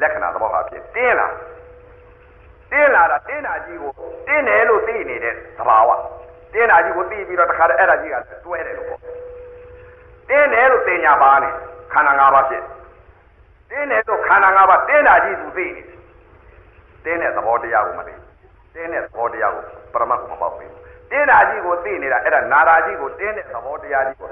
လက္ခဏာသဘောဟာဖြစ်တင်းလာတင်းလာတာတင်းတာကြီးကိုတင်းတယ်လို့သိနေတဲ့သဘာဝတင်းတာကြီးကိုသိပြီးတော့တခါတည်းအဲ့ဒါကြီးကတွဲတယ်လို့ပေါ့တင်းတယ်လို့သိညာပါနေခန္ဓာ၅ပါးဖြစ်တင်းတယ်လို့ခန္ဓာ၅ပါးတင်းတာကြီးသူသိနေတင်းတဲ့သဘောတရားကိုမသိတင်းတဲ့သဘောတရားကိုပရမတ်ကိုမပေါက်ဘူးတင်းတာကြီးကိုသိနေတာအဲ့ဒါနာတာကြီးကိုတင်းတဲ့သဘောတရားကြီးကို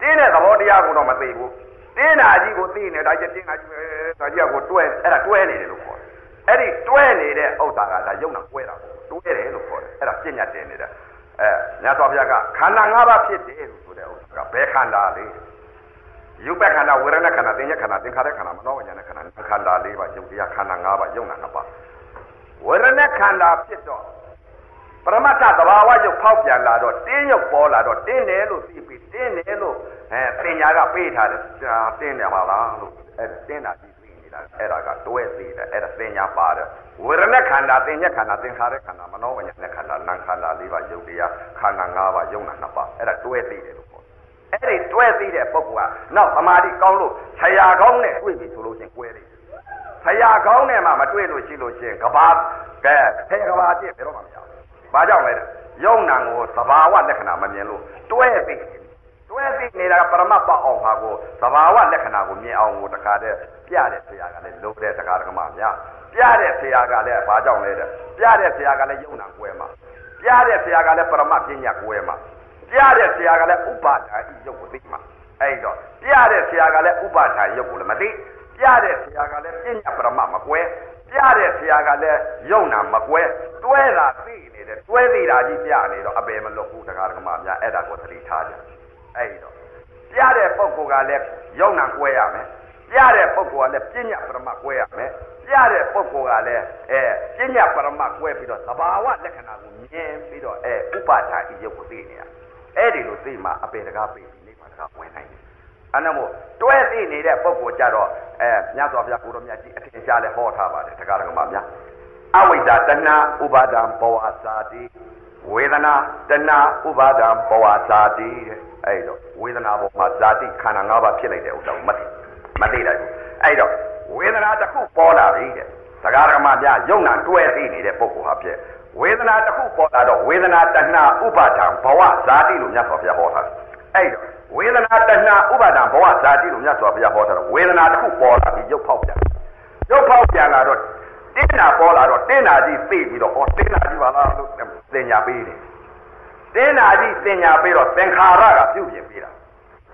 တင်းတဲ့သဘောတရားကိုတော့မသိဘူး တင်းတာကြီးကိုသိနေတာကျတင်းတာကြီးပဲဒါကြီးကိုတွဲအဲ့ဒါတွဲနေတယ်လို့ခေါ်တယ်အဲ့ဒီတွဲနေတဲ့ဥစ္စာကဒါယုံနာကွဲတာတွဲတယ်လို့ခေါ်တယ်အဲ့ဒါပြညာတင်နေတာအဲမြတ်စွာဘုရားကခန္ဓာ၅ပါးဖြစ်တယ်လို့ဆိုတဲ့ဥစ္စာကဘယ်ခန္ဓာလဲယုတ်ပခန္ဓာဝေဒနာခန္ဓာသင်္ညခန္ဓာသင်္ခါရခန္ဓာမနောဝိညာဏခန္ဓာခန္ဓာ၄ပါးယုတ်တရားခန္ဓာ၅ပါးယုံနာ၅ပါးဝေဒနာခန္ဓာဖြစ်တော့ ပရမတ္ထသဘာဝယုတ်ဖောက်ပြန်လာတော့တင်းယုတ်ပေါ်လာတော့တင်းတယ်လို့သိပြီးတင်းတယ်လို့အဲပညာကပေးထားတယ်တင်းတယ်ပါလားလို့အဲတင်းတာကြီးသိနေတာအဲ့ဒါကတွဲသိတယ်အဲ့ဒါသင်ညာပါတယ်ဝေဒနာခန္ဓာသင်ညက်ခန္ဓာသင်္ခါရခန္ဓာမနောဝိညာဏခန္ဓာနာခန္ဓာ၄ပါးယုတ်တရားခန္ဓာ၅ပါးယုံနာ၂ပါးအဲ့ဒါတွဲသိတယ်လို့ခေါ်အဲ့ဒီတွဲသိတဲ့ပုဂ္ဂိုလ်ကနောက်သမာဓိကောင်းလို့ဆရာကောင်းနဲ့တွေ့ပြီဆိုလို့ချင်း꿰တယ်ဆရာကောင်းနဲ့မှမတွေ့လို့ရှိလို့ချင်းကဘာကဲဆယ်ကဘာပြည့်ဘယ်တော့မှမရဘူး ဘာကြောင့်လဲယုံနာကိုသဘာဝလက္ခဏာမမြင်လို့တွဲသိတွဲသိနေတာပရမတ်ပအောင်ဟာကိုသဘာဝလက္ခဏာကိုမြင်အောင်ကိုတခါတည်းပြတဲ့ဆရာကလည်းလုံးတဲ့တခါတကမှများပြတဲ့ဆရာကလည်းဘာကြောင့်လဲတဲ့ပြတဲ့ဆရာကလည်းယုံနာကွဲမှာပြတဲ့ဆရာကလည်းပရမတ်ပညာကွဲမှာပြတဲ့ဆရာကလည်းဥပါဒာဤယုတ်ကိုသိမှာအဲ့တော့ပြတဲ့ဆရာကလည်းဥပါဒာယုတ်ကိုလည်းမသိပြတဲ့ဆရာကလည်းပညာပရမတ်မကွဲပြတဲ့ဆရာကလည်းယုံနာမကွဲတွဲတာသိနေ တယ်တွဲသိတာကြီးပြနေတော့အပေမလွတ်ဘူးတခါတကမှများအဲ့ဒါကိုသတိထားကြအဲ့တော့ပြတဲ့ပုဂ္ဂိုလ်ကလည်းယုံနာကွဲရမယ်ပြတဲ့ပုဂ္ဂိုလ်ကလည်းပညာပရမတ်ကွဲရမယ်ပြတဲ့ပုဂ္ဂိုလ်ကလည်းအဲပညာပရမတ်ကွဲပြီးတော့သဘာဝလက္ခဏာကိုမြင်ပြီးတော့အဲဥပါဒာဤယုတ်ကိုသိနေရအဲ့ဒီလိုသိမှအပေတကားပြီးနိဗ္ဗာန်ကဝင်နိုင်တယ်အဲ့ဒါမို့တွဲသိနေတဲ့ပုဂ္ဂိုလ်ကြတော့အဲမြတ်စွာဘုရားကိုတော်မြတ်ကြီးအထင်ရှားလဲဟောထားပါတယ်တရားတော်မှာများ အဝိဇ္ဇာတဏှာဥပါဒံဘောဝစာတိဝေဒနာတဏှာဥပါဒံဘောဝစာတိတဲ့အဲ့တော့ဝေဒနာဘောမှာဇာတိခန္ဓာ၅ပါးဖြစ်လိုက်တဲ့ဥစ္စာကိုမသိမသိလိုက်ဘူးအဲ့တော့ဝေဒနာတစ်ခုပေါ်လာပြီတဲ့တရားတော်မှာများယုံနာတွဲသိနေတဲ့ပုဂ္ဂိုလ်ဟာဖြစ်ဝေဒနာတစ်ခုပေါ်လာတော့ဝေဒနာတဏှာဥပါဒံဘဝဇာတိလို့မြတ်စွာဘုရားဟောထားတယ်အဲ့တော့ဝေဒနာတဏှာဥပါဒံဘဝဇာတိလို့မြတ်စွာဘုရားဟောထားတော့ဝေဒနာတစ်ခုပေါ်လာပြီးရုပ်ဖောက်ပြန်ရုပ်ဖောက်ပြန်လာတော့ တင်းနာပေါ်လာတော့တင်းနာကြီးသိပြီးတော့ဟောတင်းနာကြီးပါလားလို့သင်ညာပေးတယ်တင်းနာကြီးသင်ညာပေးတော့သင်္ခါရကပြုတ်ပြင်ပေးတာ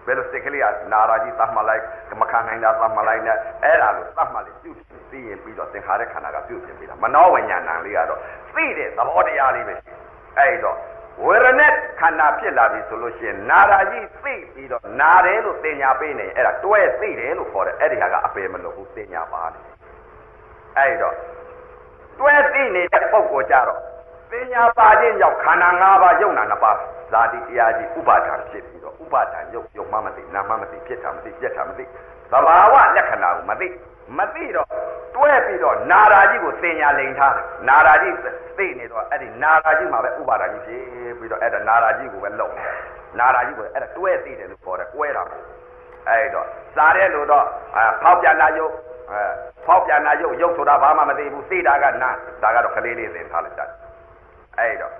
ဘယ်လိုစိတ်ကလေးကနာရာကြီးသတ်မှတ်လိုက်မခံနိုင်တာသတ်မှတ်လိုက်နဲ့အဲ့ဒါလို့သတ်မှတ်လေးပြုတ်သိရင်ပြီးတော့သင်္ခါရခန္ဓာကပြုတ်ပြင်ပေးတာမနောဝိညာဏလေးကတော့သိတဲ့သဘောတရားလေးပဲအဲ့တော့ဝေရณะခန္ဓာဖြစ်လာပြီဆိုလို့ရှိရင်နာရာကြီးသိပြီးတော့နာတယ်လို့သင်ညာပေးနေအဲ့ဒါတွဲသိတယ်လို့ခေါ်တယ်အဲ့ဒီဟာကအပေမလို့ဘူးသင်ညာပါနေ အဲ့တော့တွဲသိနေတဲ့ပုံကိုကြတော့ပညာပါခြင်းကြောင့်ခန္ဓာ၅ပါးယုံနာနှစ်ပါးဇာတိတရားကြီးဥပါဒံဖြစ်ပြီးတော့ဥပါဒံယုတ်ယုတ်မှမသိနာမမသိဖြစ်တာမသိပြက်တာမသိသဘာဝလက္ခဏာကိုမသိမသိတော့တွဲပြီးတော့နာရာကြီးကိုသင်ညာလိန်ထားတယ်နာရာကြီးသိနေတော့အဲ့ဒီနာရာကြီးမှာပဲဥပါဒံကြီးဖြစ်ပြီးတော့အဲ့ဒါနာရာကြီးကိုပဲလုံတယ်နာရာကြီးကိုအဲ့ဒါတွဲသိတယ်လို့ခေါ်တယ်ကွဲတာအဲ့တော့စားတဲ့လို့တော့ဖောက်ပြန်လာယုတ် အဲဖောက်ပြန်လာယုတ်ယုတ်ဆိုတာဘာမှမသိဘူးသိတာကနာဒါကတော့ကလေးလေးသင်ထားလိုက်တာအဲ့တော့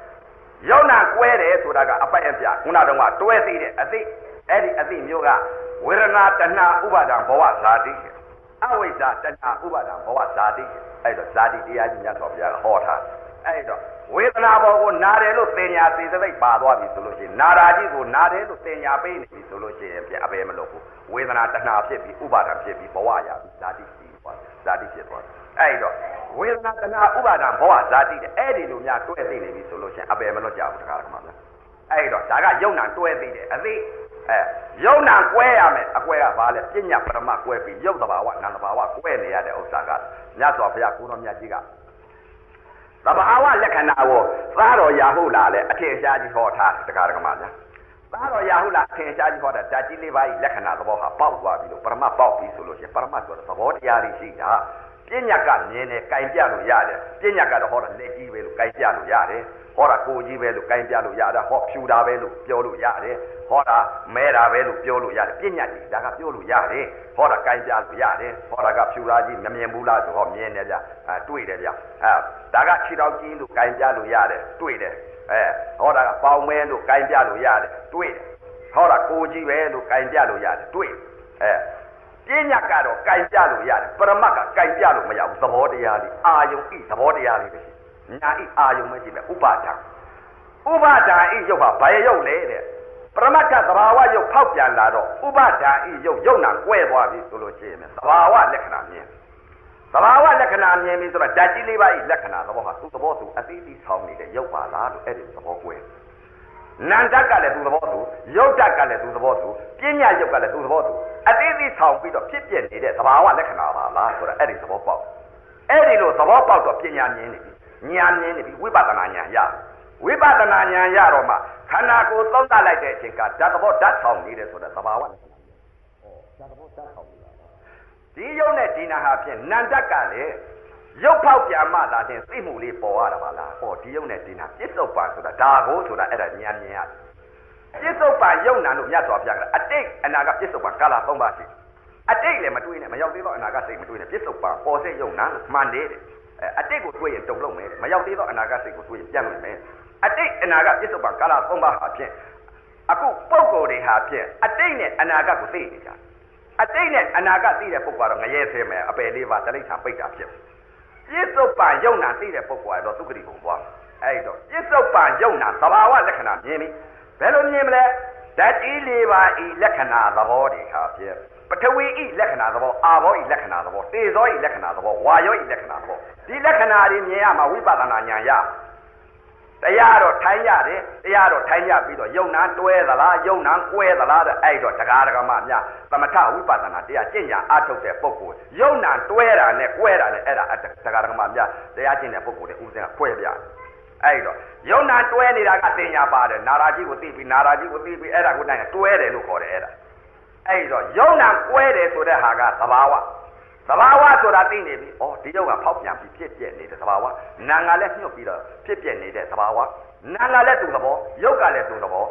ယုံနာကွဲတယ်ဆိုတာကအပိုက်အပြခုနကတော့တွဲသိတဲ့အသိအဲ့ဒီအသိမျိုးကဝေဒနာတဏှာဥပါဒံဘဝဇာတိအဝိဇ္ဇာတဏှာဥပါဒံဘဝဇာတိအဲ့တော့ဇာတိတရားကြီးမြတ်စွာဘုရားဟောထားအဲ့တော့ဝေဒနာဘောကိုနာတယ်လို့သင်ညာစေသိပါသွားပြီဆိုလို့ရှိရင်နာရာကြီးကိုနာတယ်လို့သင်ညာပေးနေပြီဆိုလို့ရှိရင်ပြန်အပေမလို့ဘူး ဝေဒနာတဏှာဖြစ်ပြီးဥပါဒံဖြစ်ပြီးဘဝရပြီဇာတိဖြစ်သွားဇာတိဖြစ်သွားအဲ့တော့ဝေဒနာတဏှာဥပါဒံဘဝဇာတိတဲ့အဲ့ဒီလိုများတွဲသိနေပြီဆိုလို့ရှိရင်အပေမလို့ကြဘူးတခါတခါမှအဲ့တော့ဒါကယုံနာတွဲသိတယ်အသိအဲယုံနာကွဲရမယ်အကွဲကဘာလဲပညာပရမကွဲပြီးယုတ်တဘာဝနာတဘာဝကွဲနေရတဲ့ဥစ္စာကမြတ်စွာဘုရားကိုတော်မြတ်ကြီးကတဘာဝလက္ခဏာကိုသားတော်ရာဟုတ်လားလေအထင်ရှားကြီးဟောထားတခါတခါမှညာသား တော်ရာဟုတ်လားအထင်ရှားကြီးဟောတာဓာတ်ကြီးလေးပါးကြီးလက္ခဏာသဘောဟာပေါက်သွားပြီလို့ပရမပေါက်ပြီဆိုလို့ရှိရင်ပရမဆိုတဲ့သဘောတရားလေးရှိတာပညာကမြင်တယ်၊ကင်ပြလို့ရတယ်။ပညာကတော့ဟောတာလက်ကြီးပဲလို့ကင်ပြလို့ရတယ်။ဟောတာကိုကြီးပဲလို့ကင်ပြလို့ရတာဟောဖြူတာပဲလို့ပြောလို့ရတယ်ဟောတာမဲတာပဲလို့ပြောလို့ရတယ်ပညာကြီးဒါကပြောလို့ရတယ်ဟောတာကင်ပြလို့ရတယ်ဟောတာကဖြူရာကြီးမမြင်ဘူးလားဆိုဟောမြင်တယ်ဗျအဲတွေ့တယ်ဗျအဲဒါကခြေတော်ကြီးလို့ကင်ပြလို့ရတယ်တွေ့တယ်အဲဟောတာကပေါင်မဲလို့ကင်ပြလို့ရတယ်တွေ့တယ် ဟောတာကိုကြီးပဲလို့ကင်ပြလို့ရတယ်တွေ့အဲပညာကတော့ကင်ပြလို့ရတယ်ပရမတ်ကကင်ပြလို့မရဘူးသဘောတရားလေးအာယုံဤသဘောတရားလေးပဲရှိညာဤအာယုံပဲရှိမယ်ဥပါဒံဥပါဒံဤရုပ်ဟာဘယ်ရုပ်လဲတဲ့ပရမတ်ကသဘာဝရုပ်ဖောက်ပြန်လာတော့ဥပါဒံဤရုပ်ရုပ်နာကွဲသွားပြီဆိုလို့ရှိရင်သဘာဝလက္ခဏာမြင်သဘာဝလက္ခဏာမြင်ပြီဆိုတော့ဓာတ်ကြီးလေးပါးဤလက္ခဏာသဘောဟာသူ့သဘောသူအသိသိဆောင်နေတဲ့ရုပ်ပါလားလို့အဲ့ဒီသဘောကွဲ နန္တကလည်းသူသဘောသူရုပ်တကလည်းသူသဘောသူပညာရုပ်ကလည်းသူသဘောသူအသိသိဆောင်ပြီးတော့ဖြစ်ပြနေတဲ့သဘာဝလက္ခဏာပါလားဆိုတော့အဲ့ဒီသဘောပေါက်အဲ့ဒီလိုသဘောပေါက်တော့ပညာမြင်နေပြီဉာဏ်မြင်နေပြီဝိပဿနာဉာဏ်ရဝိပဿနာဉာဏ်ရတော့မှခန္ဓာကိုယ်သုံးသပ်လိုက်တဲ့အချိန်ကဓာတ်သဘောဓာတ်ဆောင်နေတယ်ဆိုတဲ့သဘာဝလက္ခဏာဩဓာတ်သဘောဓာတ်ဆောင်နေတာဒီယုံနဲ့ဒီနာဟာဖြင့်နန္တကလည်း ရုပ်ဖောက်ပြန်မှသာတင်သိမှုလေးပေါ်ရတာပါလားဟောဒီယုံနဲ့ဒီနာပြစ္ဆုတ်ပါဆိုတာဒါကိုဆိုတာအဲ့ဒါဉာဏ်မြင်ရတယ်ပြစ္ဆုတ်ပါယုံနာလို့မြတ်စွာဘုရားကအတိတ်အနာကပြစ္ဆုတ်ပါကာလ၃ပါးရှိအတိတ်လည်းမတွေးနဲ့မရောက်သေးတော့အနာကစိတ်မတွေးနဲ့ပြစ္ဆုတ်ပါပေါ်စေယုံနာမှန်တယ်အတိတ်ကိုတွေးရင်တုံလုံးမယ်မရောက်သေးတော့အနာကစိတ်ကိုတွေးရင်ပြန်လို့မယ်အတိတ်အနာကပြစ္ဆုတ်ပါကာလ၃ပါးဟာဖြင့်အခုပုံကိုယ်တွေဟာဖြင့်အတိတ်နဲ့အနာဂတ်ကိုသိနေကြအတိတ်နဲ့အနာဂတ်သိတဲ့ပုဂ္ဂိုလ်ကတော့ငရဲဆဲမယ်အပယ်လေးပါတလိ္ဆာပိတ်တာဖြစ် ပြစ္ဆုတ်ပံယုံနာသိတဲ့ပုဂ္ဂိုလ်ကတော့သုခတိဘုံသွားအဲ့တော့ပြစ္ဆုတ်ပံယုံနာသဘာဝလက္ခဏာမြင်ပြီဘယ်လိုမြင်မလဲဓာတ်ကြီးလေးပါဤလက္ခဏာသဘောတွေဟာဖြင့်ပထဝီဤလက္ခဏာသဘောအာဘောဤလက္ခဏာသဘောတေဇောဤလက္ခဏာသဘောဝါယောဤလက္ခဏာသဘောဒီလက္ခဏာတွေမြင်ရမှာဝိပဿနာဉာဏ်ရ တရားတော့ထိုင်းရတယ်တရားတော့ထိုင်းရပြီးတော့ယုံနာတွဲသလားယုံနာကွဲသလားတဲ့အဲ့တော့တရားဒဂမများသမထဝိပဿနာတရားကျင့်ကြအထုတ်တဲ့ပုဂ္ဂိုလ်ယုံနာတွဲတာနဲ့ကွဲတာနဲ့အဲ့ဒါတရားဒဂမများတရားကျင့်တဲ့ပုဂ္ဂိုလ်တွေဥစဉ်ကကွဲပြအဲ့တော့ယုံနာတွဲနေတာကတင်ညာပါတယ်နာရာကြီးကိုသိပြီးနာရာကြီးကိုသိပြီးအဲ့ဒါကိုနိုင်တွဲတယ်လို့ခေါ်တယ်အဲ့ဒါအဲ့တော့ယုံနာကွဲတယ်ဆိုတဲ့ဟာကသဘာဝ သဘာဝဆိုတာသိနေပြီ။ဩဒီရုပ်ကဖောက်ပြန်ပြီးဖြစ်ပြနေတဲ့သဘာဝ။နာငါလည်းညှို့ပြီးတော့ဖြစ်ပြနေတဲ့သဘာဝ။နာငါလည်းသူ့သဘော။ရုပ်ကလည်းသူ့သဘော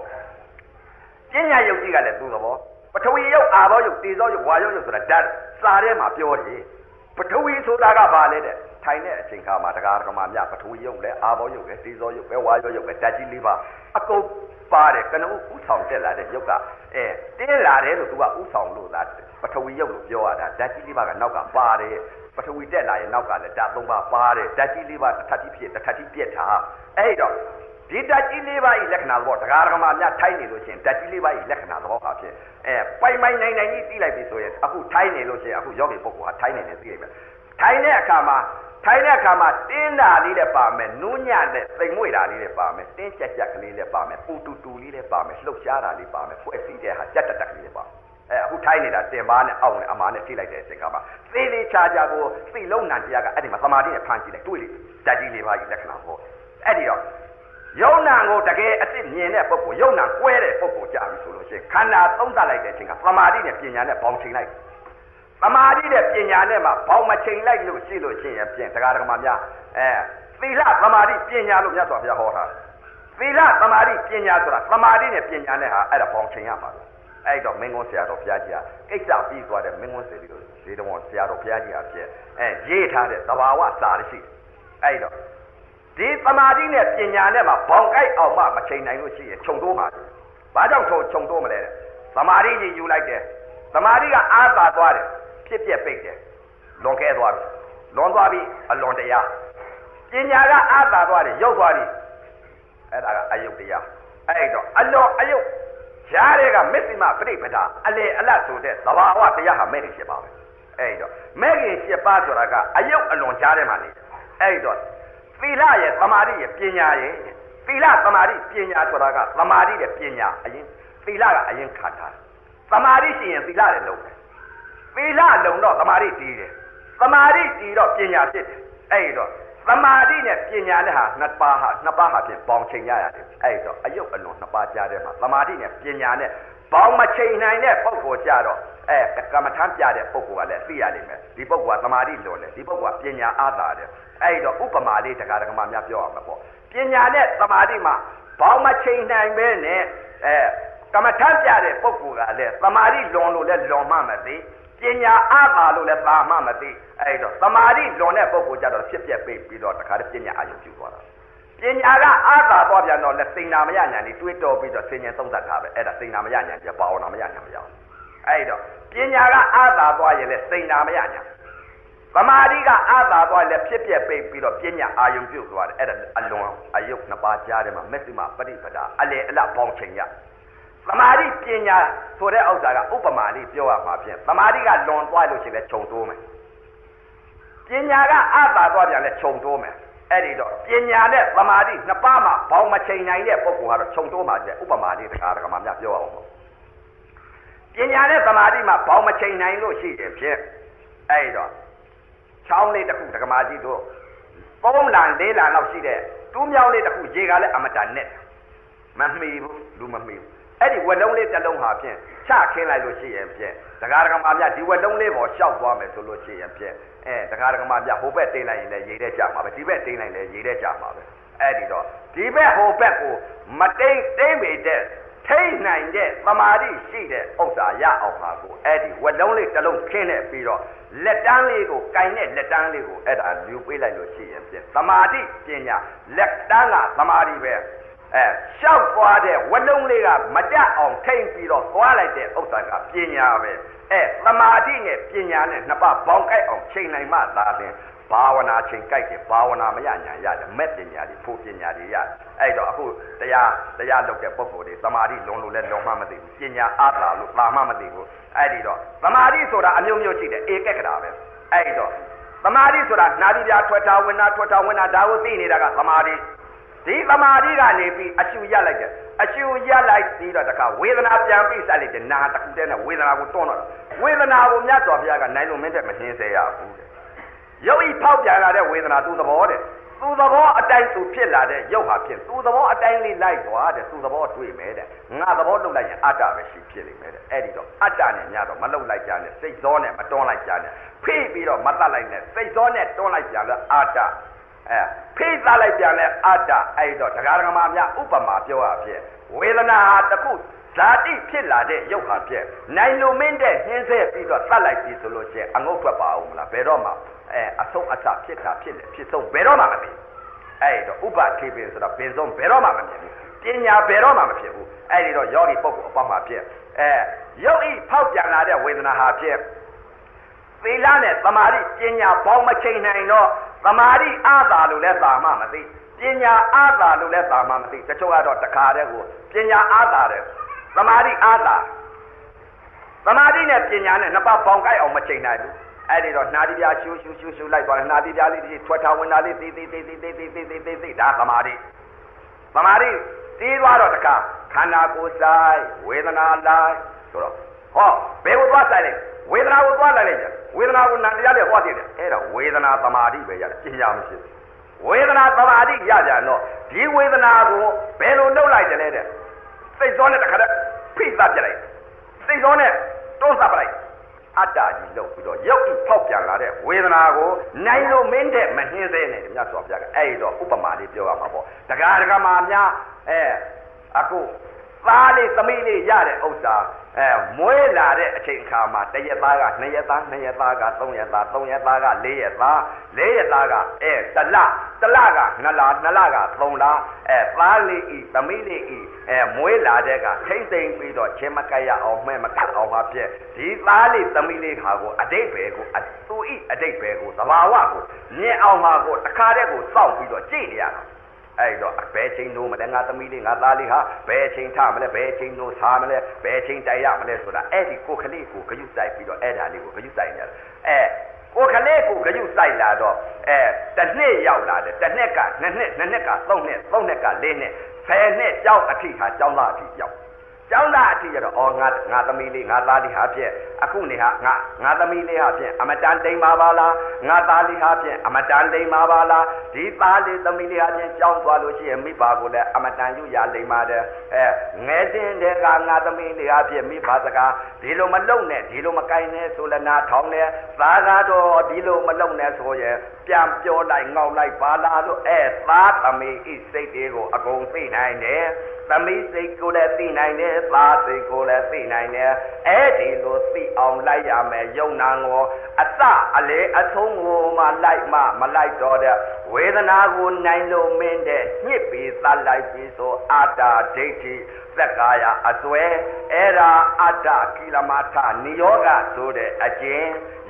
။ပညာရုပ်ကြီးကလည်းသူ့သဘော။ပထဝီရုပ်အာဘောရုပ်တေဇောရုပ်ဝါယောရုပ်ဆိုတာဓာတ်စာထဲမှာပြောတယ်။ပထဝီဆိုတာကဘာလဲတဲ့။ထိုင်တဲ့အချိန်ခါမှာတရားဓမ္မများပထဝီရုပ်လည်းအာဘောရုပ်လည်းတေဇောရုပ်ပဲဝါယောရုပ်ပဲဓာတ်ကြီးလေးပါအကုန်ပါတယ်ကနဦးဥဆောင်တက်လာတဲ့ရုပ်ကအဲတင်းလာတယ်လို့သူကဥဆောင်လို့လား ပထဝီရုပ်လို့ပြောရတာဓာတ်ကြီးလေးပါကနောက်ကပါတယ်ပထဝီတက်လာရင်နောက်ကလည်းဓာတ်သုံးပါးပါတယ်ဓာတ်ကြီးလေးပါတစ်ထပ်ကြီးဖြစ်တစ်ထပ်ကြီးပြက်တာအဲ့တော့ဒီဓာတ်ကြီးလေးပါးဤလက္ခဏာသဘောတရားဓမ္မများထိုင်းနေလို့ရှိရင်ဓာတ်ကြီးလေးပါးဤလက္ခဏာသဘောဟာဖြစ်အဲပိုင်ပိုင်နိုင်နိုင်ကြီးသိလိုက်ပြီဆိုရင်အခုထိုင်းနေလို့ရှိရင်အခုယောဂီပုဂ္ဂိုလ်ဟာထိုင်းနေနေသိလိုက်မယ်ထိုင်းတဲ့အခါမှာထိုင်တဲ့အခါမှာတင်းတာလေးလည်းပါမယ်နူးညံ့တဲ့သိမ်မွေ့တာလေးလည်းပါမယ်တင်းကြက်ကြက်ကလေးလည်းပါမယ်ပူတူတူလေးလည်းပါမယ်လှုပ်ရှားတာလေးပါမယ်ဖွဲ့စည်းတဲ့ဟာကြက်တက်တက်ကလေးလည်းပါ အဲအခုထိုင်နေတာတင်ပါနဲ့အောက်နဲ့အမာနဲ့ထိလိုက်တဲ့အချိန်ကမှသေသေးချာချာကိုသိလုံးနံတရားကအဲ့ဒီမှာသမာဓိနဲ့ဖန်ကြည့်လိုက်တွေ့လိဓာတ်ကြီးလေးပါးကြီးလက္ခဏာဟောအဲ့ဒီတော့ယုံနာကိုတကယ်အစ်စ်မြင်တဲ့ပုဂ္ဂိုလ်ယုံနာကွဲတဲ့ပုဂ္ဂိုလ်ကြပြီဆိုလို့ရှိရင်ခန္ဓာသုံးသပ်လိုက်တဲ့အချိန်ကသမာဓိနဲ့ပညာနဲ့ပေါင်းချိန်လိုက်သမာဓိနဲ့ပညာနဲ့မှဘောင်မချိန်လိုက်လို့ရှိလို့ရှိရင်ပြင်တရားဓမ္မများအဲသီလသမာဓိပညာလို့မြတ်စွာဘုရားဟောတာသီလသမာဓိပညာဆိုတာသမာဓိနဲ့ပညာနဲ့ဟာအဲ့ဒါဘောင်ချိန်ရမှာ အဲ့တော့မင်းကုန်းဆရာတော်ဘုရားကြီးကကိစ္စပြီးသွားတဲ့မင်းကုန်းစေတီတို့ဇေတဝန်ဆရာတော်ဘုရားကြီးအဖြစ်အဲရေးထားတဲ့သဘာဝစာရရှိအဲ့တော့ဒီသမာဓိနဲ့ပညာနဲ့မှဘောင်ကိုက်အောင်မှမချိန်နိုင်လို့ရှိရင်ခြုံတိုးမှာဘာကြောင့်ခြုံခြုံတိုးမလဲတဲ့သမာဓိကြီးယူလိုက်တယ်သမာဓိကအာသာသွားတယ်ဖြစ်ပြက်ပိတ်တယ်လွန်ကဲသွားပြီလွန်သွားပြီအလွန်တရားပညာကအာသာသွားတယ်ရောက်သွားပြီအဲ့ဒါကအယုတ်တရားအဲ့တော့အလွန်အယုတ် ရှားတဲ့ကမစ္စိမပြိပဒအလေအလတ်ဆိုတဲ့သဘာဝတရားဟာမဲ့ခင်ဖြစ်ပါပဲအဲ့တော့မဲ့ခင်ဖြစ်ပါဆိုတာကအယုတ်အလွန်ရှားတဲ့မှာနေအဲ့တော့သီလရဲ့သမာဓိရဲ့ပညာရဲ့သီလသမာဓိပညာဆိုတာကသမာဓိရဲ့ပညာအရင်သီလကအရင်ခါထားသမာဓိရှိရင်သီလလည်းလုံးတယ်သီလလုံတော့သမာဓိတည်တယ်သမာဓိတည်တော့ပညာဖြစ်တယ်အဲ့တော့ သမာဓိနဲ့ပညာနဲ့ဟာနှစ်ပါးဟာနှစ်ပါးဟာဖြင့်ပေါင်းချိန်ရရတယ်အဲ့တော့အယုတ်အလွန်နှစ်ပါးကြားထဲမှာသမာဓိနဲ့ပညာနဲ့ပေါင်းမချိန်နိုင်တဲ့ပုဂ္ဂိုလ်ကြတော့အဲကမ္မထမ်းပြတဲ့ပုဂ္ဂိုလ်ကလည်းသိရလိမ့်မယ်ဒီပုဂ္ဂိုလ်ကသမာဓိလွန်တယ်ဒီပုဂ္ဂိုလ်ကပညာအားသာတယ်အဲ့တော့ဥပမာလေးတက္ကရာကမများပြောအောင်ပေါ့ပညာနဲ့သမာဓိမှာပေါင်းမချိန်နိုင်ပဲနဲ့အဲကမ္မထမ်းပြတဲ့ပုဂ္ဂိုလ်ကလည်းသမာဓိလွန်လို့လည်းလွန်မှမသိ ပညာအားပါလို့လည်းပါမှမသိအဲ့တော့သမာဓိလွန်တဲ့ပုဂ္ဂိုလ်ကြတော့ဖြစ်ပြက်ပိတ်ပြီးတော့တခါတည်းပညာအာရုံပြုသွားတာပညာကအားသာသွားပြန်တော့လက်စိန်နာမရညာနေတွေးတော်ပြီးတော့ဆင်ញံသုံးသပ်တာပဲအဲ့ဒါစိန်နာမရညာပြပါဝနာမရညာမရအောင်အဲ့တော့ပညာကအားသာသွားရင်လည်းစိန်နာမရညာသမာဓိကအားသာသွားလည်းဖြစ်ပြက်ပိတ်ပြီးတော့ပညာအာယုံပြုတ်သွားတယ်အဲ့ဒါအလွန်အယုတ်နှစ်ပါးကြားထဲမှာမက်စိမပရိပဒါအလေအလပေါင်းချိန်ရ သမာဓိပညာဆိုတဲ့ဥစ္စာကဥပမာလေးပြောရမှာဖြင့်သမာဓိကလွန်သွားလို့ရှိရင်လည်းခြုံတိုးမယ်ပညာကအားသာသွားပြန်လည်းခြုံတိုးမယ်အဲ့ဒီတော့ပညာနဲ့သမာဓိနှစ်ပါးမှာဘောင်မချိန်နိုင်တဲ့ပုဂ္ဂိုလ်ကတော့ခြုံတိုးမှာကျဥပမာလေးတခါတခါမှများပြောအောင်ပညာနဲ့သမာဓိမှာဘောင်မချိန်နိုင်လို့ရှိရင်ဖြင့်အဲ့ဒီတော့ချောင်းလေးတစ်ခုဒကမာကြီးတို့သုံးလံလေးလံလောက်ရှိတဲ့တူးမြောင်းလေးတစ်ခုရေကလည်းအမတန်နဲ့မမှီဘူးလူမမှီဘူး အဲ့ဒီဝက်လုံးလေးတစ်လုံးဟာဖြင့်ချခင်းလိုက်လို့ရှိရင်ဖြင့်ဒကာဒကမာမြဒီဝက်လုံးလေးပေါ်ရှောက်သွားမယ်ဆိုလို့ရှိရင်ဖြင့်အဲဒကာဒကမာမြဟိုဘက်တင်းလိုက်ရင်လည်းရေတဲ့ကြမှာပဲဒီဘက်တင်းလိုက်လည်းရေတဲ့ကြမှာပဲအဲ့ဒီတော့ဒီဘက်ဟိုဘက်ကိုမတိတ်တိတ်မိတဲ့ထိတ်နိုင်တဲ့သမာဓိရှိတဲ့ဥစ္စာရအောင်ပါကိုအဲ့ဒီဝက်လုံးလေးတစ်လုံးခင်းနေပြီးတော့လက်တန်းလေးကိုကင်တဲ့လက်တန်းလေးကိုအဲ့ဒါလူပေးလိုက်လို့ရှိရင်ဖြင့်သမာဓိပညာလက်တန်းကသမာဓိပဲ အဲရှောက်သွားတဲ့ဝလုံးလေးကမကြအောင်ထိမ့်ပြီးတော့သွားလိုက်တဲ့ဥစ္စာကပညာပဲအဲသမာဓိနဲ့ပညာနဲ့နှစ်ပါးပေါင်းကြိုက်အောင်ချိန်နိုင်မှသာလျှင်ဘာဝနာချိန်ကြိုက်တယ်ဘာဝနာမရညာရတယ်မဲ့ပညာတွေဖို့ပညာတွေရအဲ့တော့အခုတရားတရားလုပ်တဲ့ပုဂ္ဂိုလ်တွေသမာဓိလွန်လို့လဲလွန်မှမသိဘူးပညာအားသာလို့ပါမှမသိဘူးအဲ့ဒီတော့သမာဓိဆိုတာအမျိုးမျိုးရှိတယ်ဧကက္ခရာပဲအဲ့တော့သမာဓိဆိုတာနာတိပြထွက်တာဝင်တာထွက်တာဝင်တာဒါကိုသိနေတာကသမာဓိ ဒီသမာဓိကနေပြီးအရှုရလိုက်တယ်အရှုရလိုက်ပြီးတော့တခါဝေဒနာပြန်ပြီးဆက်လိုက်တယ်နာတခုတည်းနဲ့ဝေဒနာကိုတွန်းတော့ဝေဒနာကိုမြတ်စွာဘုရားကနိုင်လို့မင်းတဲ့မနှင်းစေရဘူးတဲ့ရုပ်ဤဖောက်ပြန်လာတဲ့ဝေဒနာသူ့သဘောတဲ့သူ့သဘောအတိုင်းသူဖြစ်လာတဲ့ရုပ်ဟာဖြစ်သူ့သဘောအတိုင်းလေးလိုက်သွားတဲ့သူ့သဘောတွေ့မယ်တဲ့ငါသဘောလုပ်လိုက်ရင်အတ္တပဲရှိဖြစ်လိမ့်မယ်တဲ့အဲ့ဒီတော့အတ္တနဲ့ညတော့မလုပ်လိုက်ကြနဲ့စိတ်သောနဲ့မတွန်းလိုက်ကြနဲ့ဖိပြီးတော့မတတ်လိုက်နဲ့စိတ်သောနဲ့တွန်းလိုက်ကြလဲအတ္တ အဲဖိသလိုက်ပြန်လဲအတ္တအဲ့တော့တရားဓမ္မများဥပမာပြောရဖြစ်ဝေဒနာဟာတခုဇာတိဖြစ်လာတဲ့ရုပ်ဟာဖြစ်နိုင်လိုမင်းတဲ့နှင်းဆဲပြီးတော့တတ်လိုက်ပြီဆိုလို့ရှိရင်အငုတ်ထွက်ပါအောင်မလားဘယ်တော့မှအဲအဆုံးအစဖြစ်တာဖြစ်လေဖြစ်ဆုံးဘယ်တော့မှမဖြစ်အဲ့တော့ဥပခေပင်ဆိုတော့ဘယ်ဆုံးဘယ်တော့မှမဖြစ်ဘူးပညာဘယ်တော့မှမဖြစ်ဘူးအဲ့ဒီတော့ယောဂီပုဂ္ဂိုလ်အပေါင်းမှာဖြစ်အဲရုပ်ဤဖောက်ပြန်လာတဲ့ဝေဒနာဟာဖြစ်သီလနဲ့သမာဓိပညာပေါင်းမချိန်နိုင်တော့ သမာဓိအားသာလို့လဲသာမှမသိပညာအားသာလို့လဲသာမှမသိတချို့ကတော့တခါတည်းကိုပညာအားသာတယ်သမာဓိအားသာသမာဓိနဲ့ပညာနဲ့နှစ်ပါးပေါင်းကြိုက်အောင်မချိန်နိုင်ဘူးအဲ့ဒီတော့နှာတိပြရှူရှူရှူရှူလိုက်သွားတယ်နှာတိပြလေးဒီထွက်ထားဝင်တာလေးသေးသေးသေးသေးသေးသေးသေးသေးသေးသေးဒါသမာဓိသမာဓိတီးသွားတော့တခါခန္ဓာကိုယ်ဆိုင်ဝေဒနာလိုက်ဆိုတော့ဟောဘယ်ကိုသွားဆိုင်လဲ ဝေဒနာကိုသွားလိုက်လိုက်ကြဝေဒနာကိုနံတရားနဲ့ဟောသိတယ်အဲ့တော့ဝေဒနာသမာဓိပဲရတယ်ပညာမရှိဝေဒနာသမာဓိရကြတော့ဒီဝေဒနာကိုဘယ်လိုလုပ်လိုက်တယ်လဲတဲ့စိတ်စောနဲ့တခါတည်းဖိသပြလိုက်စိတ်စောနဲ့တွန်းသပလိုက်အတ္တကြီးလုပ်ပြီးတော့ရုပ်ဤဖောက်ပြန်လာတဲ့ဝေဒနာကိုနိုင်လို့မင်းတဲ့မနှင်းသေးနဲ့မြတ်စွာဘုရားကအဲ့ဒီတော့ဥပမာလေးပြောရမှာပေါ့တက္ကရာတက္ကမာများအဲအခုသားလေးသမီးလေးရတဲ့ဥစ္စာ အဲမွေးလာတဲ့အချိန်အခါမှာတရက်သားကနှစ်ရက်သားနှစ်ရက်သားကသုံးရက်သားသုံးရက်သားကလေးရက်သားလေးရက်သားကအဲတလတလကနှစ်လနှစ်လကသုံးလအဲသားလေးဤသမီးလေးဤအဲမွေးလာတဲ့ကထိမ့်သိမ့်ပြီးတော့ချင်းမကက်ရအောင်မှဲ့မကက်အောင်ပါပြည့်ဒီသားလေးသမီးလေးဟာကိုအတိတ်ပဲကိုသူဤအတိတ်ပဲကိုသဘာဝကိုမြင်အောင်ပါကိုတခါတည်းကိုစောင့်ပြီးတော့ကြည့်နေရတာ အဲ့တော့ဘယ်ချိန်နိုးမလဲငါသမီးလေးငါသားလေးဟာဘယ်ချိန်ထမလဲဘယ်ချိန်နိုးစားမလဲဘယ်ချိန်တိုက်ရမလဲဆိုတာအဲ့ဒီကိုခလေးကိုဂယုစိုက်ပြီးတော့အဲ့ဒါလေးကိုဂယုစိုက်နေတယ်အဲကိုခလေးကိုဂယုစိုက်လာတော့အဲတစ်နှစ်ရောက်လာတယ်တစ်နှစ်ကနှစ်နှစ်နှစ်နှစ်ကသုံးနှစ်သုံးနှစ်ကလေးနှစ်ဆယ်နှစ်ကြောင်းအထိဟာကြောင်းသားအထိရောက် ကျောင်းသားအထိရတော့အော်ငါငါသမီးလေးငါသားလေးဟာဖြင့်အခုနေဟာငါငါသမီးလေးဟာဖြင့်အမတန်တိမ်ပါပါလားငါသားလေးဟာဖြင့်အမတန်တိမ်ပါပါလားဒီသားလေးသမီးလေးဟာဖြင့်ကြောင်းသွားလို့ရှိရင်မိဘကိုလည်းအမတန်ယူရလိမ့်ပါတယ်အဲငယ်စဉ်တည်းကငါသမီးလေးဟာဖြင့်မိဘစကားဒီလိုမလုံနဲ့ဒီလိုမကိုင်းနဲ့ဆိုလည်းနာထောင်းတယ်သားကတော့ဒီလိုမလုံနဲ့ဆိုရင်ပြန်ပြောလိုက်ငေါက်လိုက်ပါလားလို့အဲသားသမီးဤစိတ်တွေကိုအကုန်သိနိုင်တယ်သမီးစိတ်ကိုလည်းသိနိုင်တယ်သားစိတ်ကိုလည်းသိနိုင်တယ်အဲ့ဒီလိုသိအောင်လိုက်ရမယ်ယုံနာကိုအစအလေအဆုံးကိုမှလိုက်မှမလိုက်တော့တဲ့ဝေဒနာကိုနိုင်လို့မင်းတဲ့ညှစ်ပြီးသတ်လိုက်ပြီးဆိုအာတာဒိဋ္ဌိသက္ကာယအစွဲအဲ့ဒါအတ္တကိလမထနိယောဂဆိုတဲ့အကျဉ်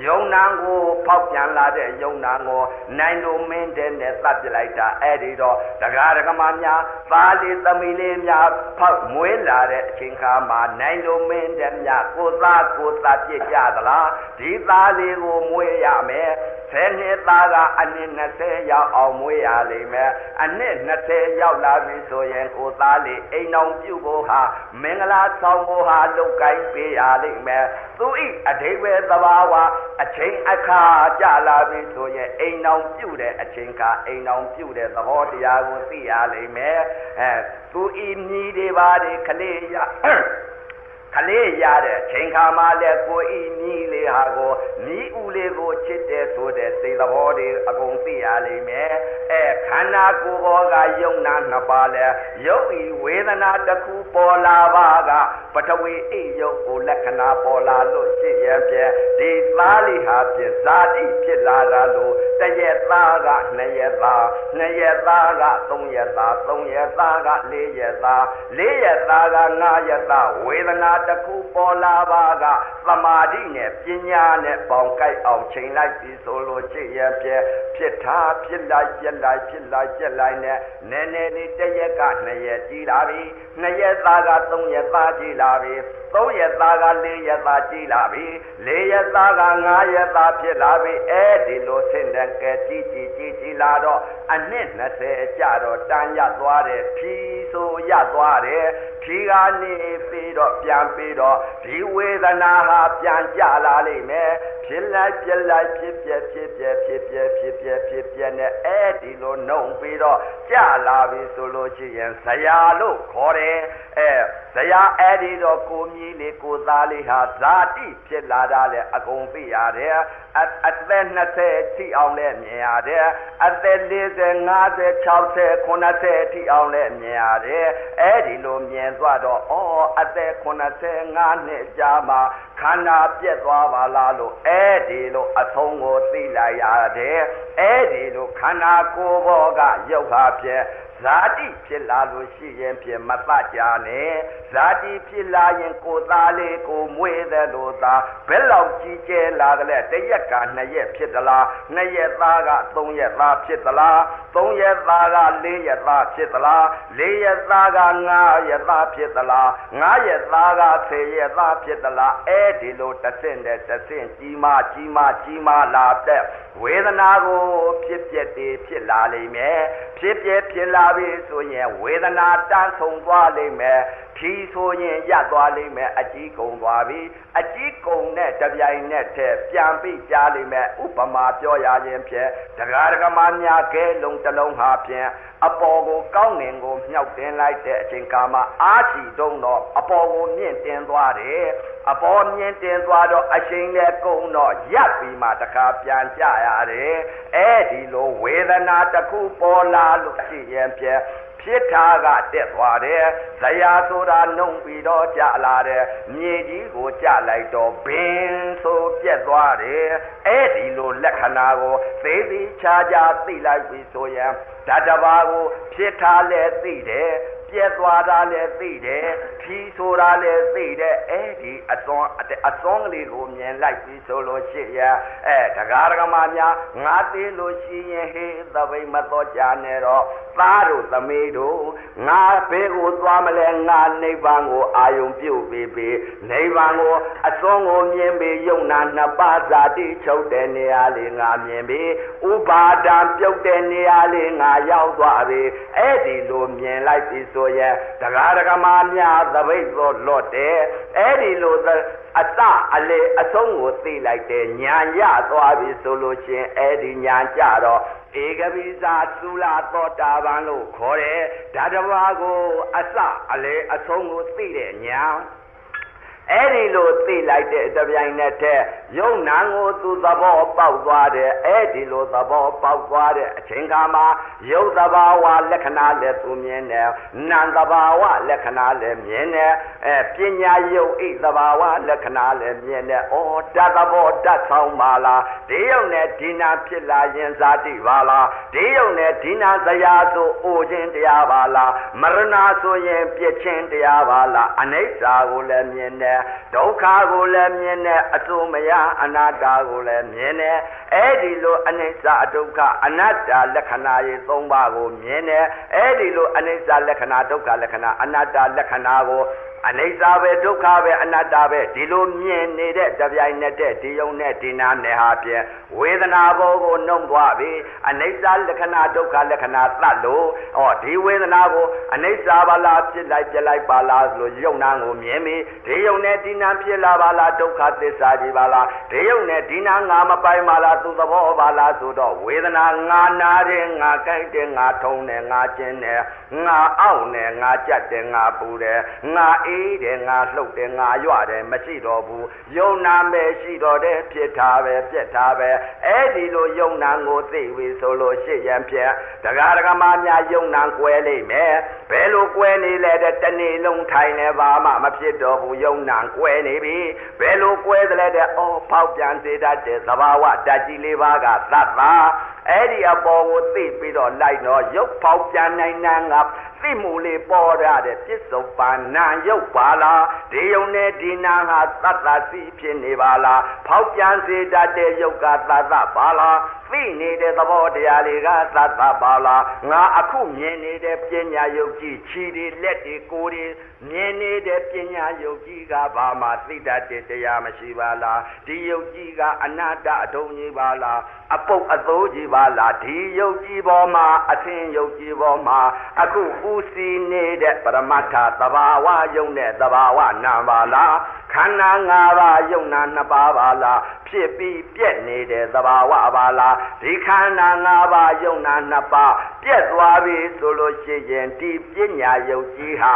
ယုံနာကိုဖောက်ပြန်လာတဲ့ယုံနာကိုနိုင်လို့မင်းတဲ့နဲ့သတ်ပြလိုက်တာအဲ့ဒီတော့ဒကာဒကမများသားလေးသမီးလေးများဖောက်မွေးလာတဲ့အချိန်ခါမှာနိုင်လို့မင်းတဲ့များကိုသားကိုသားပြစ်ကြသလားဒီသားလေးကိုမွေးရမယ်ဆယ်နှစ် သားကအနည်း20ရောက်အောင်မွေးရလိမ့်မယ်အနည်း20ရောက်လာပြီဆိုရင်ကိုသားလေးအိမ်အောင်ပြုဖို့ဟာမင်္ဂလာဆောင်ဖို့ဟာလုပ်ကိုင်းပေးရလိမ့်မယ်သူဤအဓိပ္ပာယ်သဘာဝအချိန်အခါကြလာပြီဆိုရင်အိမ်အောင်ပြုတဲ့အချိန်ကအိမ်အောင်ပြုတဲ့သဘောတရားကိုသိရလိမ့်မယ်အဲသူဤမြည်တွေပါတွေခလေးရ ကလေးရတဲ့ချိန်ခါမှလည်းကိုဤမြည်လေးဟာကိုမြည်ဥလေးကိုချစ်တဲ့ဆိုတဲ့စိတ်သဘောတွေအကုန်သိရလိမ့်မယ်အဲခန္ဓာကိုယ်ဘောကယုံနာနှစ်ပါးလဲရုပ်ဤဝေဒနာတစ်ခုပေါ်လာပါကပထဝီအိယုတ်ကိုလက္ခဏာပေါ်လာလို့ရှိရင်ဖြင့်ဒီသားလေးဟာဖြင့်ဇာတိဖြစ်လာတာလို့တရက်သားကနှစ်ရက်သားနှစ်ရက်သားကသုံးရက်သားသုံးရက်သားကလေးရက်သားလေးရက်သားကငါးရက်သားဝေဒနာတစ်ခုပေါ်လာပါကသမာဓိနဲ့ပညာနဲ့ပေါင်ကိုက်အောင်ချိန်လိုက်ပြီဆိုလို့ရှိရင်ဖြင့်ဖြစ်တာဖြစ်လိုက်ပြက်လိုက်ဖြစ်လိုက်ပြက်လိုက်နဲ့နည်းနည်းလေးတရက်ကနှစ်ရက်ကြီးလာပြီနှစ်ရက်သားကသုံးရက်သားကြီးလာပြီသုံးရက်သားကလေးရက်သားကြီးလာပြီလေးရက်သားကငါးရက်သားဖြစ်လာပြီအဲဒီလိုဆင့်တဲ့ကဲကြီးကြီးကြီးကြီးလာတော့အနှစ်20ကြတော့တန်ရသွားတယ်ဖြီး ဆိုရသွားတယ်ဖြီးကနေပြီးတော့ပြန်ပြီးတော့ဒီဝေဒနာဟာပြန်ကြလာလိမ့်မယ်ဖြစ်လိုက်ပြက်လိုက်ဖြစ်ပြက်ဖြစ်ပြက်ဖြစ်ပြက်ဖြစ်ပြက်ဖြစ်ပြက်နဲ့အဲဒီလိုနှုံပြီးတော့ကြလာပြီဆိုလို့ရှိရင်ဇယာလို့ခေါ်တယ်အဲဇယာအဲဒီတော့ကိုမြည်လေးကိုသားလေးဟာဇာတိဖြစ်လာတာလေအကုန်သိရတယ်အသက်20ထိအောင်လဲမြင်ရတယ်အသက်40 50 60 90ထိအောင်လဲမြင်ရတယ်အဲဒီလိုမြင်သွားတော့ဩအသက်85နှစ်ကြာမှ ခန္ဓာပြက်သွားပါလားလို့အဲဒီလိုအဆုံးကိုသိလိုက်ရတယ်အဲဒီလိုခန္ဓာကိုယ်ဘောကရုပ်ဟာဖြင့်ဇာတိဖြစ်လာလို့ရှိရင်ဖြင့်မတတ်ကြနဲ့ဇာတိဖြစ်လာရင်ကိုသားလေးကိုမွေးတယ်လို့သာဘယ်လောက်ကြီးကျယ်လာကြလဲတရက်ကနှစ်ရက်ဖြစ်သလားနှစ်ရက်သားကသုံးရက်သားဖြစ်သလားသုံးရက်သားကလေးရက်သားဖြစ်သလားလေးရက်သားကငါးရက်သားဖြစ်သလားငါးရက်သားကဆယ်ရက်သားဖြစ်သလားအဲဒီလိုတဆင့်တဲ့တဆင့်ကြီးမားကြီးမားကြီးမားလာတဲ့ဝေဒနာကိုဖြစ်ပြက်တည်ဖြစ်လာလိမ့်မယ်ဖြစ်ပြက်ဖြစ်လာပြီဆိုရင်ဝေဒနာတန်းဆုံသွားလိမ့်မယ်ဖြီးဆိုရင်ရပ်သွားလိမ့်မယ်အကြီးကုံသွားပြီအကြီးကုံနဲ့တပြိုင်နက်တည်းပြန်ပြီးကြားလိမ့်မယ်ဥပမာပြောရရင်ဖြင့်ဒကာဒကမများကဲလုံးတလုံးဟာဖြင့်အပေါ်ကိုကောင်းငင်ကိုမြောက်တင်လိုက်တဲ့အချိန်ကာမှာအာချီတုံးတော့အပေါ်ကိုမြင့်တင်သွားတယ်အပေါ်မြင့်တင်သွားတော့အချိန်နဲ့ကုံတော့ရပ်ပြီးမှတခါပြန်ကြရတယ်အဲဒီလိုဝေဒနာတစ်ခုပေါ်လာလို့ရှိရင်ဖြင့် ဖြစ်တာကတက်သွားတယ်ဇယာဆိုတာနှုံပြီးတော့ကြလာတယ်မြေကြီးကိုကြလိုက်တော့ဘင်းဆိုပြက်သွားတယ်အဲ့ဒီလိုလက္ခဏာကိုသေသေးချာချာသိလိုက်ပြီဆိုရင်ဓာတဘာကိုဖြစ်တာလည်းသိတယ် ပြက်သွားတာလည်းသိတယ်ဖြီးဆိုတာလည်းသိတယ်အဲ့ဒီအစွန်းအစွန်းကလေးကိုမြင်လိုက်ပြီဆိုလို့ရှိရင်အဲတကားတကမာများငါသေးလို့ရှိရင်ဟေးသပိမတော်ကြနဲ့တော့သားတို့သမီးတို့ငါဘေးကိုသွားမလဲငါနိဗ္ဗာန်ကိုအာယုံပြုတ်ပြီးပြီးနိဗ္ဗာန်ကိုအစွန်းကိုမြင်ပြီးယုံနာနှစ်ပါးဇာတိချုပ်တဲ့နေရာလေးငါမြင်ပြီးဥပါဒံပြုတ်တဲ့နေရာလေးငါရောက်သွားပြီအဲ့ဒီလိုမြင်လိုက်ပြီဆိုဆိုရင်တရားဒဂမများသပိတ်သောလွတ်တယ်အဲ့ဒီလိုအတအလေအဆုံးကိုသိလိုက်တယ်ညာရသွားပြီဆိုလို့ရှင်အဲ့ဒီညာကြတော့ဧကပိစာသုလာသောတာပန်လို့ခေါ်တယ်ဓာတဘာကိုအစအလေအဆုံးကိုသိတဲ့ညာ အဲ့ဒီလိုသိလိုက်တဲ့တပြိုင်နက်တည်းယုံနာကိုသူသဘောပေါက်သွားတယ်အဲ့ဒီလိုသဘောပေါက်သွားတဲ့အချိန်ခါမှာယုတ်သဘာဝလက္ခဏာလည်းသူမြင်တယ်နာမ်သဘာဝလက္ခဏာလည်းမြင်တယ်အဲပညာယုတ်ဣသဘာဝလက္ခဏာလည်းမြင်တယ်ဩတသဘောတတ်ဆောင်ပါလားဒီယုံနဲ့ဒီနာဖြစ်လာရင်ဇာတိပါလားဒီယုံနဲ့ဒီနာဇရာဆိုအိုခြင်းတရားပါလားမရဏဆိုရင်ပြည့်ခြင်းတရားပါလားအနိစ္စကိုလည်းမြင်တယ်ဒုက္ခကိုလည်းမြင်တယ်အစုမရအနာတ္တကိုလည်းမြင်တယ်အဲ့ဒီလိုအနိစ္စအဒုက္ခအနတ္တလက္ခဏာရေး၃ပါးကိုမြင်တယ်အဲ့ဒီလိုအနိစ္စလက္ခဏာဒုက္ခလက္ခဏာအနတ္တလက္ခဏာကိုအနိစ္စပဲဒုက္ခပဲအနတ္တပဲဒီလိုမြင်နေတဲ့တပြိုင်နက်တည်းဒီယုံနဲ့ဒီနာနဲ့ဟာဖြင့်ဝေဒနာဘောကိုနှုံသွားပြီအနိစ္စလက္ခဏာဒုက္ခလက္ခဏာသတ်လို့ဩဒီဝေဒနာကိုအနိစ္စပါလားဖြစ်လိုက်ပြလိုက်ပါလားဆိုလို့ယုံနာကိုမြင်ပြီဒီယုံနဲ့ဒီနာဖြစ်လာပါလားဒုက္ခသစ္စာကြီးပါလားဒီယုံနဲ့ဒီနာငါမပိုင်ပါလားသူသဘောပါလားဆိုတော့ဝေဒနာငါနာတယ်ငါကြိုက်တယ်ငါထုံတယ်ငါကျင်းတယ်ငါအောင့်တယ်ငါကြက်တယ်ငါပူတယ်ငါအေးတယ်ငါလှုပ်တယ်ငါရွတယ်မရှိတော့ဘူးယုံနာပဲရှိတော့တယ်ဖြစ်တာပဲပြက်တာပဲအဲ့ဒီလိုယုံနာကိုသိပြီဆိုလို့ရှိရင်ဖြင့်တရားဒဂမများယုံနာကွဲလိမ့်မယ်ဘယ်လိုကွဲနေလဲတဲ့တနေ့လုံးထိုင်နေပါမှမဖြစ်တော့ဘူးယုံနာကွဲနေပြီဘယ်လိုကွဲသလဲတဲ့အော်ဖောက်ပြန်စေတတ်တဲ့သဘာဝဓာတ်ကြီးလေးပါးကသတ်တာအဲ့ဒီအပေါ်ကိုသိပြီးတော့လိုက်တော့ရုပ်ဖောက်ပြန်နိုင်နန်းကသိမှုလေးပေါ်ရတဲ့ပြစ္ဆုတ်ပါနာရုပ်ပါလားဒီယုံနဲ့ဒီနာဟာသတ္တစီဖြစ်နေပါလားဖောက်ပြန်စေတတ်တဲ့ရုပ်ကသတ္တပါလား သိနေတဲ့သဘောတရားလေးကသတ္တပါလားငါအခုမြင်နေတဲ့ပညာယုတ်ကြီးခြေတွေလက်တွေကိုယ်တွေမြင်နေတဲ့ပညာယုတ်ကြီးကဘာမှသိတတ်တဲ့တရားမရှိပါလားဒီယုတ်ကြီးကအနာတ္တအထုံးကြီးပါလားအပုတ်အသိုးကြီးပါလားဒီယုတ်ကြီးပေါ်မှာအသင်ယုတ်ကြီးပေါ်မှာအခုဥစီနေတဲ့ပရမတ္ထသဘာဝယုံတဲ့သဘာဝနာပါလား ခန္ဓာ၅ပါးယုံနာနှစ်ပါးပါလားဖြစ်ပြီးပြက်နေတဲ့သဘာဝပါလားဒီခန္ဓာ၅ပါးယုံနာနှစ်ပါးပြက်သွားပြီဆိုလို့ရှိရင်ဒီပညာယုတ်ကြီးဟာ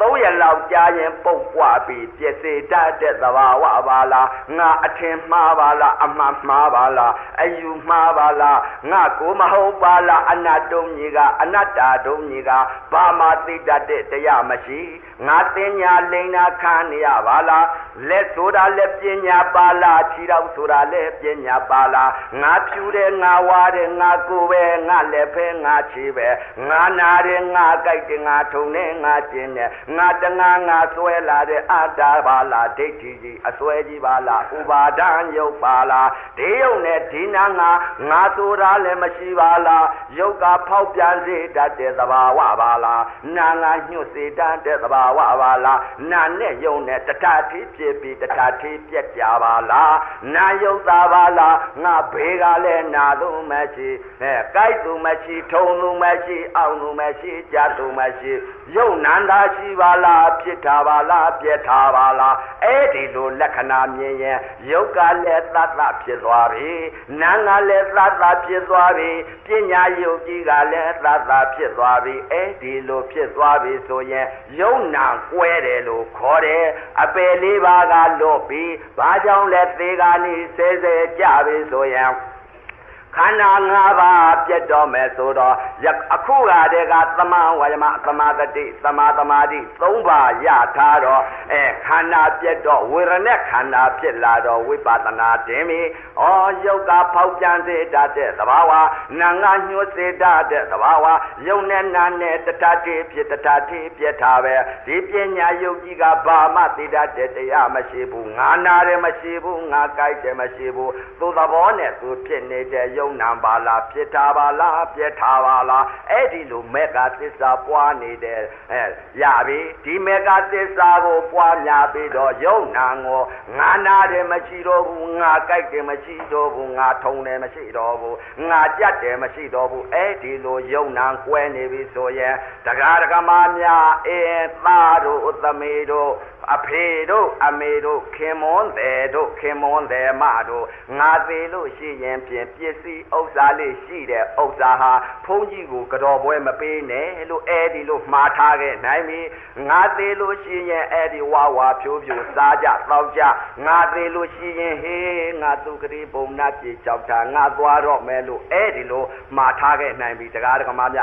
သုံးရလောက်ကြာရင်ပုတ်ပွားပြီးပြည့်စေတတ်တဲ့သဘာဝပါလားငါအထင်မှားပါလားအမှန်မှားပါလားအယူမှားပါလားငါကိုမဟုတ်ပါလားအနတ္တုံကြီးကအနတ္တာတုံကြီးကဘာမှသိတတ်တဲ့တရားမရှိငါတင်ညာလိန်နာခံနေရပါလားလက်ဆိုတာလက်ပညာပါလားခြေတော်ဆိုတာလက်ပညာပါလားငါဖြူတယ်ငါဝါတယ်ငါကိုပဲငါလက်ဖဲငါခြေပဲငါနာတယ်ငါကြိုက်တယ်ငါထုံတယ်ငါကျင်တယ်ငါတငါငါဆွဲလာတဲ့အတ္တပါလားဒိဋ္ဌိကြီးအစွဲကြီးပါလားဥပါဒံယုတ်ပါလားဒီယုတ်နဲ့ဒီနာငါငါဆိုတာလည်းမရှိပါလားယုတ်ကဖောက်ပြန်စေတတ်တဲ့သဘာဝပါလားနာငါညှွတ်စေတတ်တဲ့သဘာဝပါလားနာနဲ့ယုတ်နဲ့တထထိဖြစ်ပြီးတထထိပြက်ကြပါလားနာယုတ်သာပါလားငါဘေးကလည်းနာသူမရှိအဲကြိုက်သူမရှိထုံသူမရှိအောင်သူမရှိကြားသူမရှိယုတ်နန္တာရှိပါလားဖြစ်တာပါလားပြက်တာပါလားအဲ့ဒီလိုလက္ခဏာမြင်ရင်ယုတ်ကလည်းသတ္တဖြစ်သွားပြီနာငါလည်းသတ္တဖြစ်သွားပြီပညာယုတ်ကြီးကလည်းသတ္တဖြစ်သွားပြီအဲ့ဒီလိုဖြစ်သွားပြီဆိုရင်ယုံနာကွဲတယ်လို့ခေါ်တယ်အပယ်လေးပါးကလွတ်ပြီးဘာကြောင့်လဲသေကနိဆဲဆဲကြပြီဆိုရင် ခန္ဓာ၅ပါးပြတ်တော့မယ်ဆိုတော့အခုကတည်းကသမဝါယမသမာတတိသမာသမာဓိ၃ပါးရထားတော့အဲခန္ဓာပြတ်တော့ဝေရณะခန္ဓာဖြစ်လာတော့ဝိပဿနာတင်ပြီ။ဩယုတ်ကဖောက်ပြန်စေတတ်တဲ့သဘာဝနာငါညှို့စေတတ်တဲ့သဘာဝယုံနဲ့နာနဲ့တတတိဖြစ်တတတိပြတ်တာပဲဒီပညာယုတ်ကြီးကဘာမှသိတတ်တဲ့တရားမရှိဘူးငါနာတယ်မရှိဘူးငါကြိုက်တယ်မရှိဘူးသူသဘောနဲ့သူဖြစ်နေတဲ့ယုုံနံပါလားပြစ်ထားပါလားပြစ်ထားပါလားအဲ့ဒီလိုမေကသစ္စာပွားနေတဲ့အဲရပြီဒီမေကသစ္စာကိုပွားများပြီးတော့ယုံနာကိုငါနာတယ်မရှိတော့ဘူးငါကြိုက်တယ်မရှိတော့ဘူးငါထုံတယ်မရှိတော့ဘူးငါကြက်တယ်မရှိတော့ဘူးအဲ့ဒီလိုယုံနာကွဲနေပြီဆိုရင်တရားဓမ္မများအေးသားတို့သမေတို့ အဖေတို့အမေတို့ခင်မွန်းတယ်တို့ခင်မွန်းတယ်မတို့ငါသေးလို့ရှိရင်ဖြင့်ပစ္စည်းဥစ္စာလေးရှိတဲ့ဥစ္စာဟာဘုန်းကြီးကိုကြော်ပွဲမပေးနဲ့လို့အဲ့ဒီလို့မှားထားခဲ့နိုင်ပြီငါသေးလို့ရှိရင်အဲ့ဒီဝါဝါဖြိုးဖြိုးစားကြတောက်ကြငါသေးလို့ရှိရင်ဟေးငါသူကလေးပုံနာပြေချောက်တာငါသွားတော့မယ်လို့အဲ့ဒီလို့မှားထားခဲ့နိုင်ပြီတရားဓမ္မများ